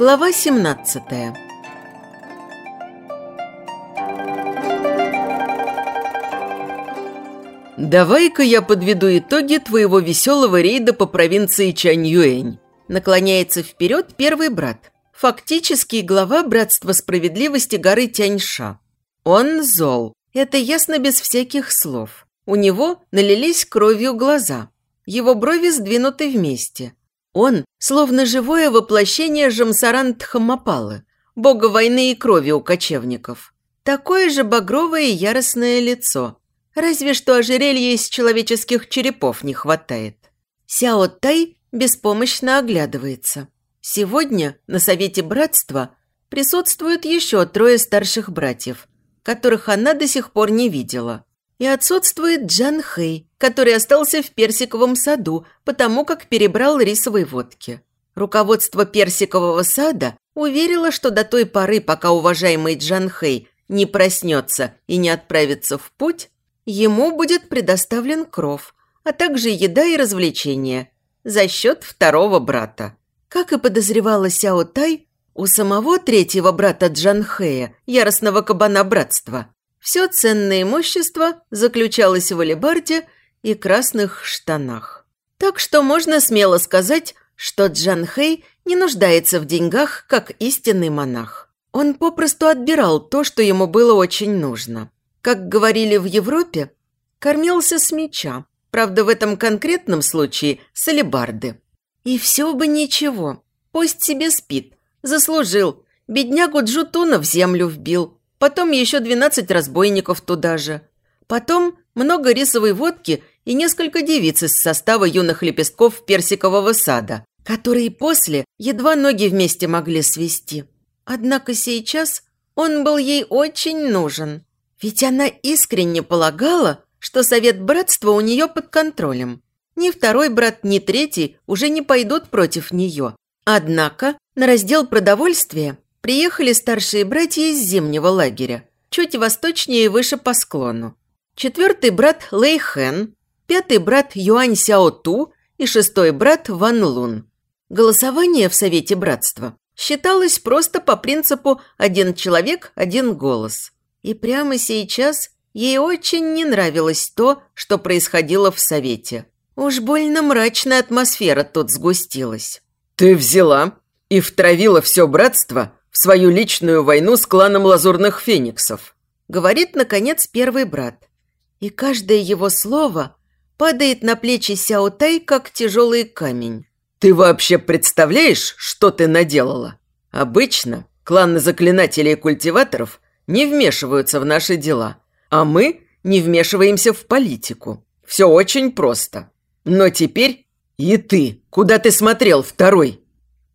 Глава 17 «Давай-ка я подведу итоги твоего веселого рейда по провинции Чаньюэнь», наклоняется вперед первый брат, фактически глава Братства Справедливости горы Тяньша. Он зол, это ясно без всяких слов. У него налились кровью глаза, его брови сдвинуты вместе – он словно живое воплощение Жамсаран Тхамапалы, бога войны и крови у кочевников. Такое же багровое и яростное лицо. Разве что ожерелья из человеческих черепов не хватает. Сяо Тай беспомощно оглядывается. Сегодня на Совете Братства присутствуют еще трое старших братьев, которых она до сих пор не видела – и отсутствует Джан Хэй, который остался в персиковом саду, потому как перебрал рисовой водки. Руководство персикового сада уверило, что до той поры, пока уважаемый Джан Хэй не проснется и не отправится в путь, ему будет предоставлен кров, а также еда и развлечения за счет второго брата. Как и подозревала Сяо Тай, у самого третьего брата Джан Хэя, яростного кабана братства, все ценное имущество заключалось в алебарде и красных штанах. Так что можно смело сказать, что Джан Хэй не нуждается в деньгах, как истинный монах. Он попросту отбирал то, что ему было очень нужно. Как говорили в Европе, кормился с меча, правда, в этом конкретном случае с алебарды. И все бы ничего, пусть себе спит, заслужил, беднягу Джутуна в землю вбил, Потом еще 12 разбойников туда же. Потом много рисовой водки и несколько девиц из состава юных лепестков персикового сада, которые после едва ноги вместе могли свести. Однако сейчас он был ей очень нужен. Ведь она искренне полагала, что совет братства у нее под контролем. Ни второй брат, ни третий уже не пойдут против нее. Однако на раздел продовольствия приехали старшие братья из зимнего лагеря, чуть восточнее и выше по склону. Четвертый брат Лэй Хэн, пятый брат Юань Сяо Ту и шестой брат Ван Лун. Голосование в Совете Братства считалось просто по принципу «один человек, один голос». И прямо сейчас ей очень не нравилось то, что происходило в Совете. Уж больно мрачная атмосфера тут сгустилась. «Ты взяла и втравила все братство в свою личную войну с кланом Лазурных Фениксов», говорит, наконец, первый брат. И каждое его слово падает на плечи Сяо Тай, как тяжелый камень. «Ты вообще представляешь, что ты наделала? Обычно кланы заклинателей и культиваторов не вмешиваются в наши дела, а мы не вмешиваемся в политику. Все очень просто. Но теперь и ты. Куда ты смотрел, второй?»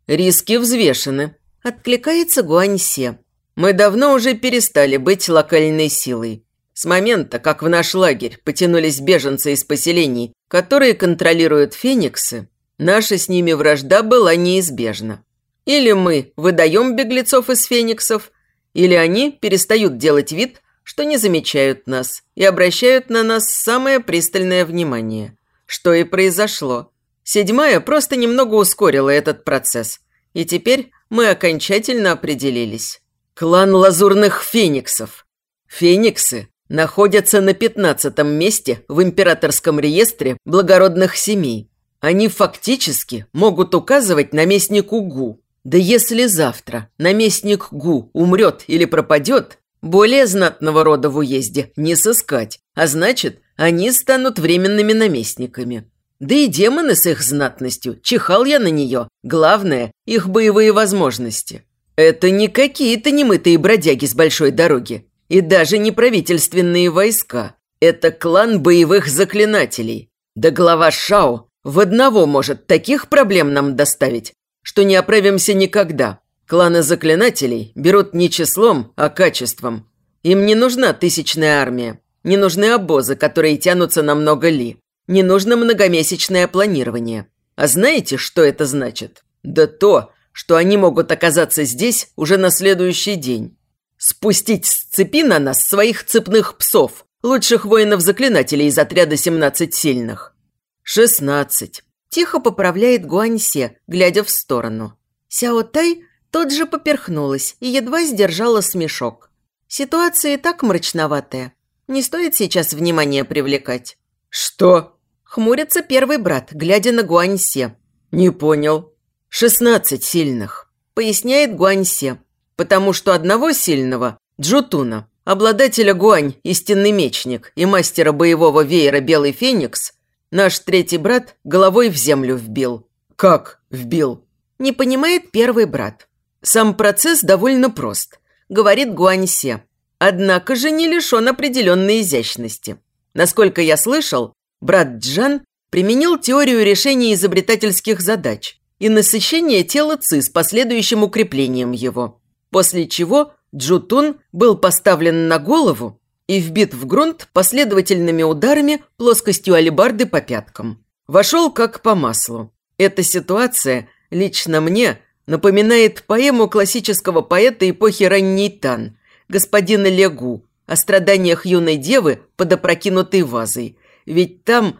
Риски взвешены, Откликается Гуаньсе. Мы давно уже перестали быть локальной силой. С момента, как в наш лагерь потянулись беженцы из поселений, которые контролируют фениксы, наша с ними вражда была неизбежна. Или мы выдаем беглецов из фениксов, или они перестают делать вид, что не замечают нас и обращают на нас самое пристальное внимание. Что и произошло. Седьмая просто немного ускорила этот процесс, и теперь мы окончательно определились. Клан Лазурных Фениксов. Фениксы находятся на пятнадцатом месте в императорском реестре благородных семей. Они фактически могут указывать наместнику Гу. Да если завтра наместник Гу умрет или пропадет, более знатного рода в уезде не сыскать, а значит, они станут временными наместниками. Да и демоны с их знатностью, чихал я на нее. Главное – их боевые возможности. Это не какие-то немытые бродяги с большой дороги. И даже не правительственные войска. Это клан боевых заклинателей. Да глава Шао в одного может таких проблем нам доставить, что не оправимся никогда. Кланы заклинателей берут не числом, а качеством. Им не нужна тысячная армия. Не нужны обозы, которые тянутся на много ли. Не нужно многомесячное планирование. А знаете, что это значит? Да то, что они могут оказаться здесь уже на следующий день. Спустить с цепи на нас своих цепных псов, лучших воинов-заклинателей из отряда 17 сильных. 16. Тихо поправляет Гуаньсе, глядя в сторону. Сяо Тай Тот же поперхнулась и едва сдержала смешок. Ситуация и так мрачноватая. Не стоит сейчас внимания привлекать. «Что?» Хмурится первый брат, глядя на Гуаньсе. «Не понял». «Шестнадцать сильных», – поясняет Гуаньсе. «Потому что одного сильного, Джутуна, обладателя Гуань, истинный мечник и мастера боевого веера Белый Феникс, наш третий брат головой в землю вбил». «Как вбил?» Не понимает первый брат. Сам процесс довольно прост, говорит Гуаньсе. Однако же не лишен определенной изящности. Насколько я слышал, брат Джан применил теорию решения изобретательских задач и насыщение тела Ци с последующим укреплением его, после чего Джутун был поставлен на голову и вбит в грунт последовательными ударами плоскостью алебарды по пяткам. Вошел как по маслу. Эта ситуация лично мне напоминает поэму классического поэта эпохи ранней Тан, господина Легу, о страданиях юной девы под опрокинутой вазой. Ведь там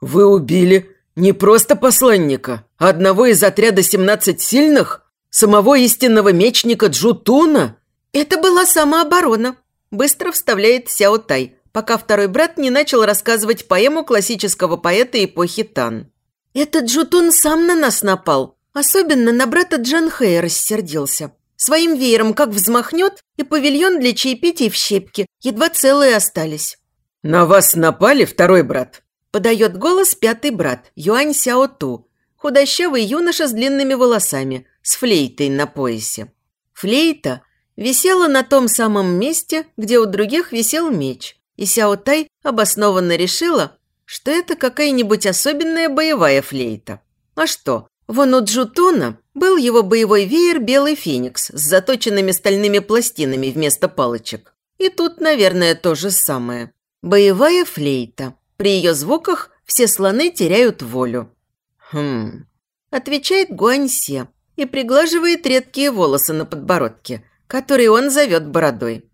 вы убили не просто посланника, а одного из отряда 17 сильных, самого истинного мечника Джутуна. Это была самооборона, быстро вставляет Сяо Тай, пока второй брат не начал рассказывать поэму классического поэта эпохи Тан. «Этот Джутун сам на нас напал. Особенно на брата Джан Хэя рассердился. Своим веером как взмахнет, и павильон для чаепитий в щепке. Едва целые остались». «На вас напали, второй брат?» Подает голос пятый брат, Юань Сяо Ту. Худощавый юноша с длинными волосами, с флейтой на поясе. Флейта висела на том самом месте, где у других висел меч. И Сяо Тай обоснованно решила, что это какая-нибудь особенная боевая флейта. А что, вон у Джутуна был его боевой веер «Белый феникс» с заточенными стальными пластинами вместо палочек. И тут, наверное, то же самое. Боевая флейта. При ее звуках все слоны теряют волю. «Хм...» – отвечает Гуаньсе и приглаживает редкие волосы на подбородке, которые он зовет бородой.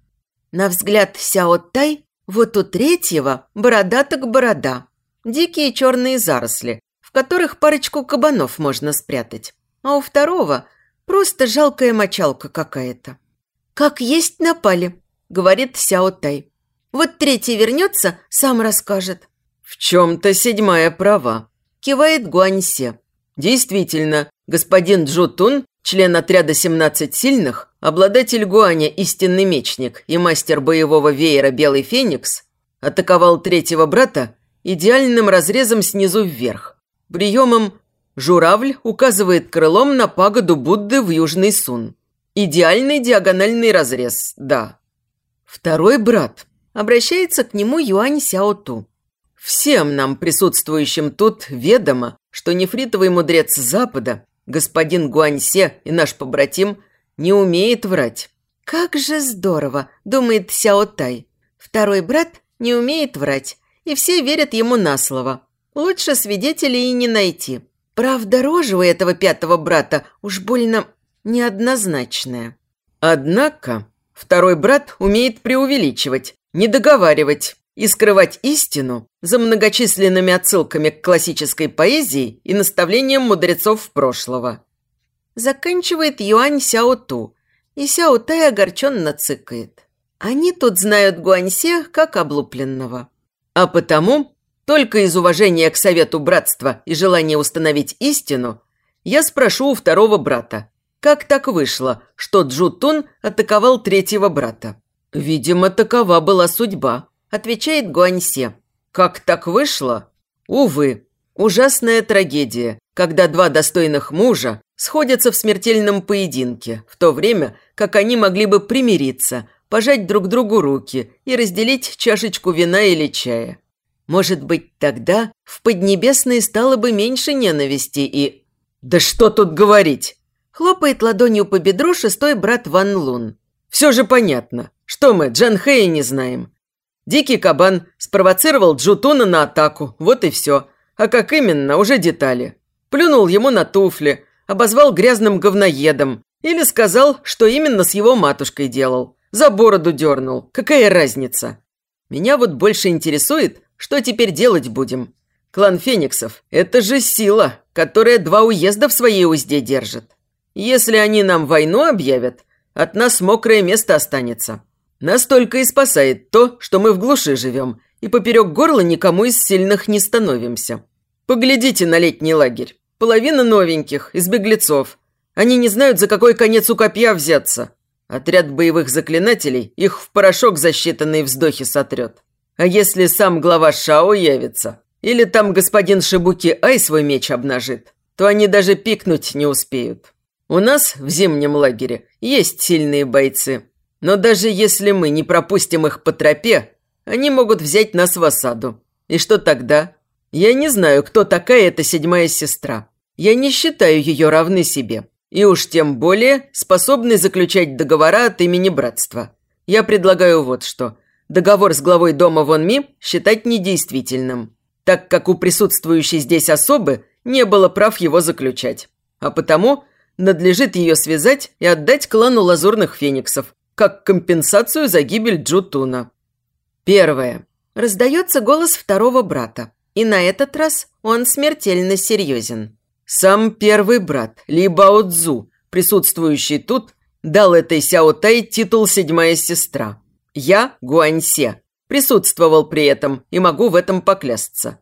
На взгляд Сяо Тай, вот у третьего борода так борода, Дикие черные заросли, в которых парочку кабанов можно спрятать. А у второго просто жалкая мочалка какая-то. «Как есть напали», — говорит Сяо Тай. «Вот третий вернется, сам расскажет». «В чем-то седьмая права», – кивает Гуаньсе. «Действительно, господин Джутун, член отряда 17 сильных, обладатель Гуаня, истинный мечник и мастер боевого веера Белый Феникс, атаковал третьего брата идеальным разрезом снизу вверх. Приемом журавль указывает крылом на пагоду Будды в Южный Сун. Идеальный диагональный разрез, да. Второй брат обращается к нему Юань Сяоту. Всем нам, присутствующим тут, ведомо, что нефритовый мудрец Запада, господин Гуаньсе и наш побратим, не умеет врать. «Как же здорово!» – думает Сяо Тай. Второй брат не умеет врать, и все верят ему на слово. Лучше свидетелей и не найти. Правда, рожа у этого пятого брата уж больно неоднозначная. Однако второй брат умеет преувеличивать, недоговаривать и скрывать истину за многочисленными отсылками к классической поэзии и наставлениям мудрецов прошлого. Заканчивает Юань Сяо Ту, и Сяо Тай огорченно цыкает. Они тут знают Гуаньсе как облупленного. А потому, только из уважения к совету братства и желания установить истину, я спрошу у второго брата, как так вышло, что Джутун атаковал третьего брата? Видимо, такова была судьба, отвечает Гуаньсе. Как так вышло? Увы, ужасная трагедия, когда два достойных мужа сходятся в смертельном поединке, в то время как они могли бы примириться – пожать друг другу руки и разделить чашечку вина или чая. Может быть, тогда в Поднебесной стало бы меньше ненависти и... «Да что тут говорить!» Хлопает ладонью по бедру шестой брат Ван Лун. «Все же понятно. Что мы, Джан Хэя не знаем. Дикий кабан спровоцировал Джутуна на атаку, вот и все. А как именно, уже детали. Плюнул ему на туфли, обозвал грязным говноедом или сказал, что именно с его матушкой делал. За бороду дернул. Какая разница? Меня вот больше интересует, что теперь делать будем. Клан Фениксов – это же сила, которая два уезда в своей узде держит. Если они нам войну объявят, от нас мокрое место останется. Нас только и спасает то, что мы в глуши живем, и поперек горла никому из сильных не становимся. Поглядите на летний лагерь. Половина новеньких, из беглецов. Они не знают, за какой конец у копья взяться. Отряд боевых заклинателей их в порошок за считанные вздохи сотрет. А если сам глава Шао явится, или там господин Шибуки Ай свой меч обнажит, то они даже пикнуть не успеют. У нас в зимнем лагере есть сильные бойцы, но даже если мы не пропустим их по тропе, они могут взять нас в осаду. И что тогда? Я не знаю, кто такая эта седьмая сестра. Я не считаю ее равны себе. И уж тем более способны заключать договора от имени братства. Я предлагаю вот что. Договор с главой дома Вон Ми считать недействительным, так как у присутствующей здесь особы не было прав его заключать. А потому надлежит ее связать и отдать клану Лазурных Фениксов, как компенсацию за гибель Джутуна. Первое. Раздается голос второго брата, и на этот раз он смертельно серьезен. Сам первый брат, Ли Бао Цзу, присутствующий тут, дал этой Сяо Тай титул «седьмая сестра». Я, Гуаньсе, присутствовал при этом и могу в этом поклясться.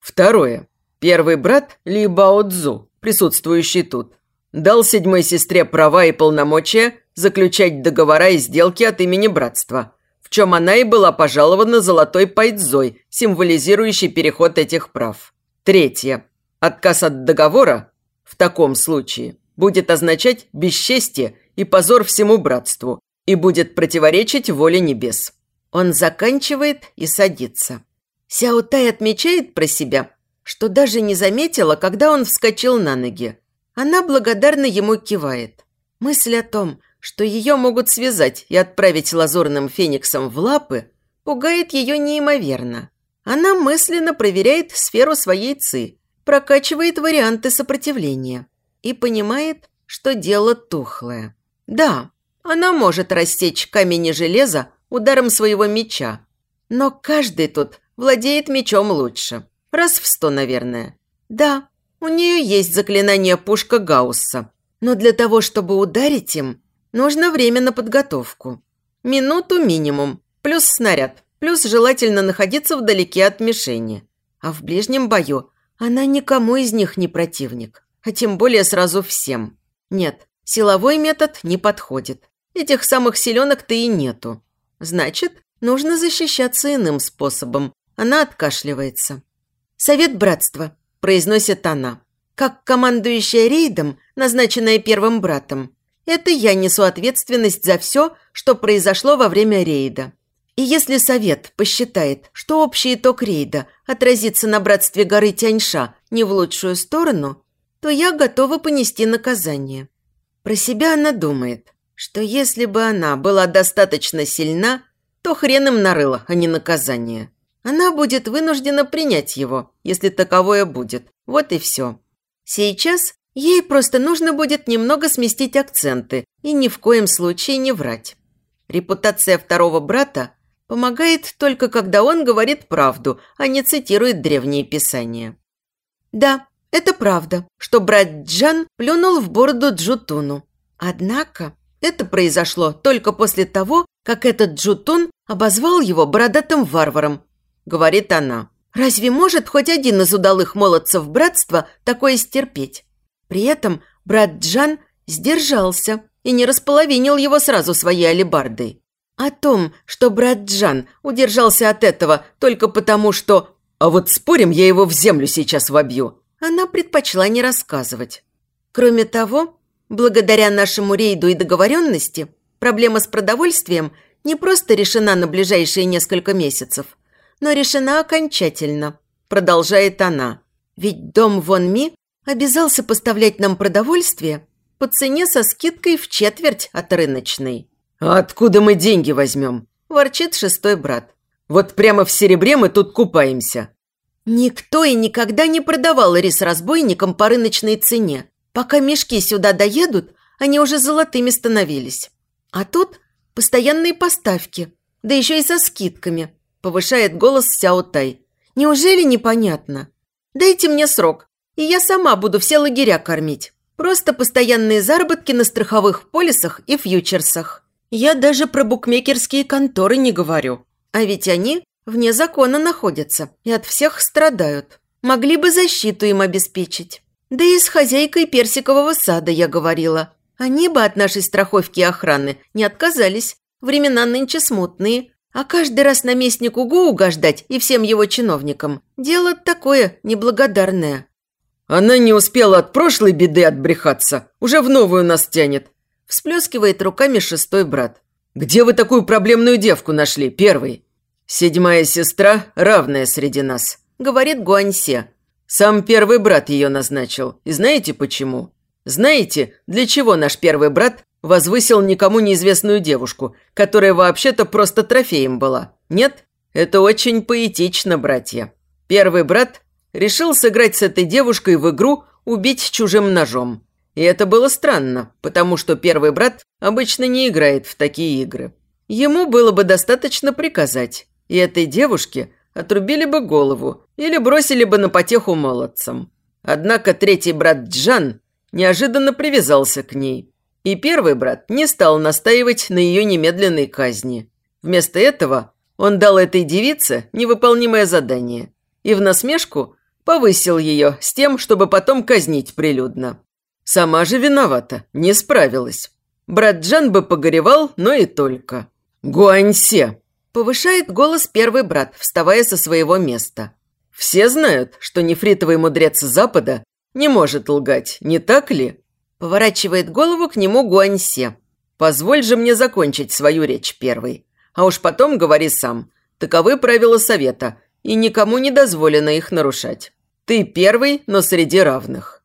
Второе. Первый брат Ли Бао Цзу, присутствующий тут, дал седьмой сестре права и полномочия заключать договора и сделки от имени братства, в чем она и была пожалована золотой пайдзой, символизирующей переход этих прав. Третье. Отказ от договора в таком случае будет означать бесчестие и позор всему братству и будет противоречить воле небес. Он заканчивает и садится. Сяо Тай отмечает про себя, что даже не заметила, когда он вскочил на ноги. Она благодарно ему кивает. Мысль о том, что ее могут связать и отправить лазурным фениксом в лапы, пугает ее неимоверно. Она мысленно проверяет сферу своей ци, прокачивает варианты сопротивления и понимает, что дело тухлое. Да, она может рассечь камень и железо ударом своего меча, но каждый тут владеет мечом лучше. Раз в сто, наверное. Да, у нее есть заклинание пушка Гаусса, но для того, чтобы ударить им, Нужно время на подготовку. Минуту минимум, плюс снаряд, плюс желательно находиться вдалеке от мишени. А в ближнем бою она никому из них не противник, а тем более сразу всем. Нет, силовой метод не подходит. Этих самых селенок-то и нету. Значит, нужно защищаться иным способом. Она откашливается. «Совет братства», – произносит она. Как командующая рейдом, назначенная первым братом, это я несу ответственность за все, что произошло во время рейда. И если совет посчитает, что общий итог рейда отразится на братстве горы Тяньша не в лучшую сторону, то я готова понести наказание. Про себя она думает, что если бы она была достаточно сильна, то хрен им нарыла, а не наказание. Она будет вынуждена принять его, если таковое будет. Вот и все. Сейчас Ей просто нужно будет немного сместить акценты и ни в коем случае не врать. Репутация второго брата помогает только когда он говорит правду, а не цитирует древние писания. Да, это правда, что брат Джан плюнул в бороду Джутуну. Однако это произошло только после того, как этот Джутун обозвал его бородатым варваром, говорит она. Разве может хоть один из удалых молодцев братства такое стерпеть? При этом брат Джан сдержался и не располовинил его сразу своей алебардой. О том, что брат Джан удержался от этого только потому, что «а вот спорим, я его в землю сейчас вобью», она предпочла не рассказывать. Кроме того, благодаря нашему рейду и договоренности, проблема с продовольствием не просто решена на ближайшие несколько месяцев, но решена окончательно, продолжает она. Ведь дом Вон Ми обязался поставлять нам продовольствие по цене со скидкой в четверть от рыночной. «А откуда мы деньги возьмем?» – ворчит шестой брат. «Вот прямо в серебре мы тут купаемся». Никто и никогда не продавал рис разбойникам по рыночной цене. Пока мешки сюда доедут, они уже золотыми становились. А тут постоянные поставки, да еще и со скидками, повышает голос Сяо Тай. Неужели непонятно? Дайте мне срок, и я сама буду все лагеря кормить. Просто постоянные заработки на страховых полисах и фьючерсах. Я даже про букмекерские конторы не говорю. А ведь они вне закона находятся и от всех страдают. Могли бы защиту им обеспечить. Да и с хозяйкой персикового сада я говорила. Они бы от нашей страховки и охраны не отказались. Времена нынче смутные. А каждый раз наместнику ГУ угождать и всем его чиновникам – дело такое неблагодарное. Она не успела от прошлой беды отбрехаться, уже в новую нас тянет. Всплескивает руками шестой брат. Где вы такую проблемную девку нашли, первый? Седьмая сестра, равная среди нас, говорит Гуаньсе. Сам первый брат ее назначил. И знаете почему? Знаете, для чего наш первый брат возвысил никому неизвестную девушку, которая вообще-то просто трофеем была. Нет? Это очень поэтично, братья. Первый брат решил сыграть с этой девушкой в игру «Убить чужим ножом». И это было странно, потому что первый брат обычно не играет в такие игры. Ему было бы достаточно приказать, и этой девушке отрубили бы голову или бросили бы на потеху молодцам. Однако третий брат Джан неожиданно привязался к ней – и первый брат не стал настаивать на ее немедленной казни. Вместо этого он дал этой девице невыполнимое задание и в насмешку повысил ее с тем, чтобы потом казнить прилюдно. Сама же виновата, не справилась. Брат Джан бы погоревал, но и только. «Гуаньсе!» – повышает голос первый брат, вставая со своего места. «Все знают, что нефритовый мудрец Запада не может лгать, не так ли?» Поворачивает голову к нему Гуаньсе. «Позволь же мне закончить свою речь первой. А уж потом говори сам. Таковы правила совета, и никому не дозволено их нарушать. Ты первый, но среди равных».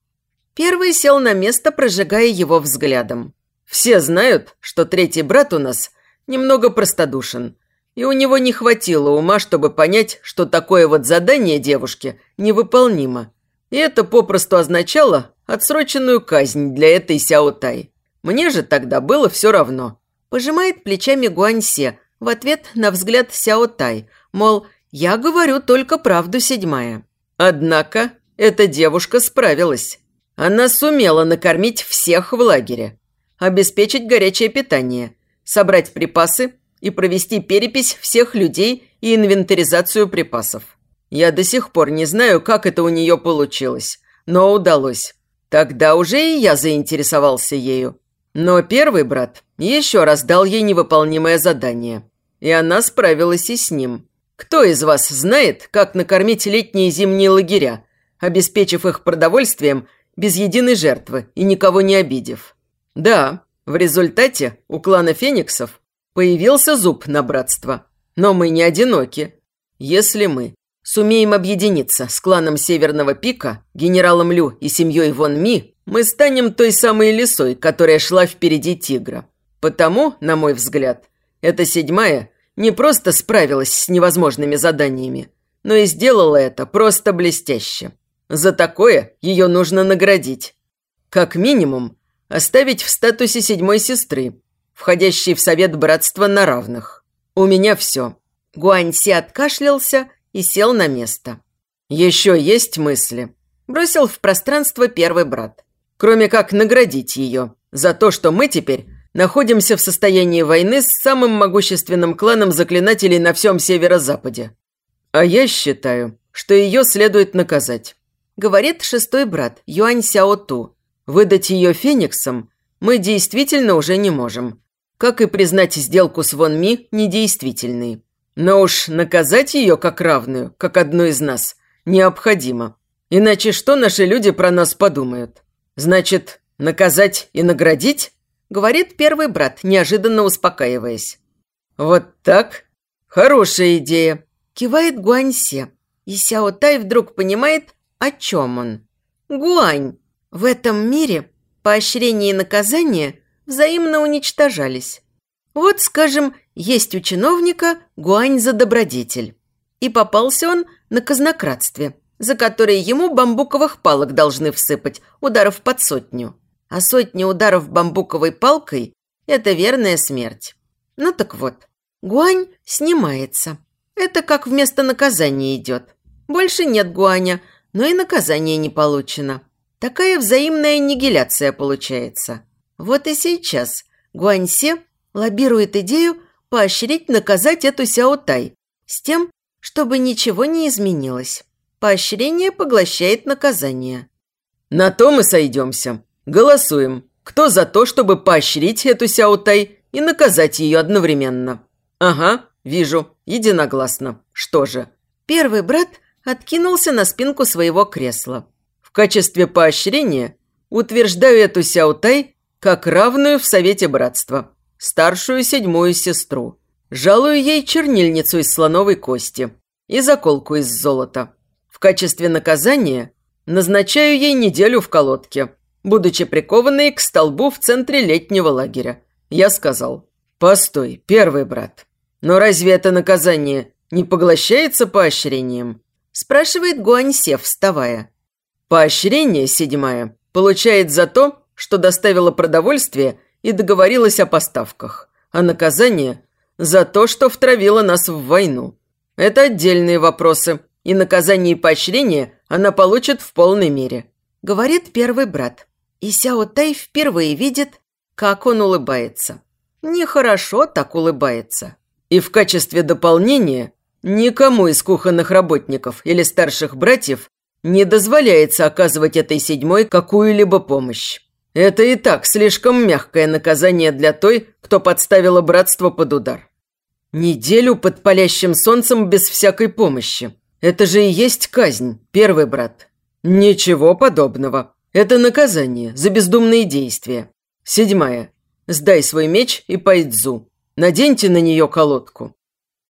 Первый сел на место, прожигая его взглядом. «Все знают, что третий брат у нас немного простодушен, и у него не хватило ума, чтобы понять, что такое вот задание девушке невыполнимо. И это попросту означало отсроченную казнь для этой Сяо Тай. Мне же тогда было все равно. Пожимает плечами Гуаньсе в ответ на взгляд Сяо Тай, мол, я говорю только правду седьмая. Однако эта девушка справилась. Она сумела накормить всех в лагере, обеспечить горячее питание, собрать припасы и провести перепись всех людей и инвентаризацию припасов. Я до сих пор не знаю, как это у нее получилось, но удалось. Тогда уже и я заинтересовался ею. Но первый брат еще раз дал ей невыполнимое задание. И она справилась и с ним. Кто из вас знает, как накормить летние и зимние лагеря, обеспечив их продовольствием без единой жертвы и никого не обидев? Да, в результате у клана Фениксов появился зуб на братство. Но мы не одиноки. Если мы Сумеем объединиться с кланом Северного Пика, генералом Лю и семьей Вон Ми, мы станем той самой лисой, которая шла впереди тигра. Потому, на мой взгляд, эта седьмая не просто справилась с невозможными заданиями, но и сделала это просто блестяще. За такое ее нужно наградить. Как минимум, оставить в статусе седьмой сестры, входящей в совет братства на равных. У меня все. Гуаньси откашлялся и сел на место. «Еще есть мысли?» – бросил в пространство первый брат. «Кроме как наградить ее за то, что мы теперь находимся в состоянии войны с самым могущественным кланом заклинателей на всем северо-западе. А я считаю, что ее следует наказать», – говорит шестой брат Юань Сяоту. «Выдать ее фениксам мы действительно уже не можем, как и признать сделку с Вон Ми недействительной». Но уж наказать ее как равную, как одну из нас, необходимо. Иначе что наши люди про нас подумают? Значит, наказать и наградить? Говорит первый брат, неожиданно успокаиваясь. Вот так? Хорошая идея. Кивает Гуаньсе. И Сяо Тай вдруг понимает, о чем он. Гуань. В этом мире поощрение и наказание взаимно уничтожались. Вот, скажем, есть у чиновника гуань за добродетель. И попался он на казнократстве, за которое ему бамбуковых палок должны всыпать, ударов под сотню. А сотни ударов бамбуковой палкой – это верная смерть. Ну так вот, гуань снимается. Это как вместо наказания идет. Больше нет гуаня, но и наказание не получено. Такая взаимная аннигиляция получается. Вот и сейчас Гуаньсе лоббирует идею поощрить наказать эту Сяо Тай с тем, чтобы ничего не изменилось. Поощрение поглощает наказание. На то мы сойдемся. Голосуем. Кто за то, чтобы поощрить эту Сяо Тай и наказать ее одновременно? Ага, вижу. Единогласно. Что же? Первый брат откинулся на спинку своего кресла. В качестве поощрения утверждаю эту Сяутай как равную в Совете Братства, старшую седьмую сестру. Жалую ей чернильницу из слоновой кости и заколку из золота. В качестве наказания назначаю ей неделю в колодке, будучи прикованной к столбу в центре летнего лагеря. Я сказал, «Постой, первый брат, но разве это наказание не поглощается поощрением?» спрашивает Гуаньсе, вставая. Поощрение, седьмая, получает за то, что доставила продовольствие и договорилась о поставках, а наказание – за то, что втравила нас в войну. Это отдельные вопросы, и наказание и поощрение она получит в полной мере. Говорит первый брат. И Сяо Тай впервые видит, как он улыбается. Нехорошо так улыбается. И в качестве дополнения никому из кухонных работников или старших братьев не дозволяется оказывать этой седьмой какую-либо помощь. Это и так слишком мягкое наказание для той, кто подставила братство под удар. Неделю под палящим солнцем без всякой помощи. Это же и есть казнь, первый брат. Ничего подобного. Это наказание за бездумные действия. Седьмая. Сдай свой меч и пайдзу. Наденьте на нее колодку.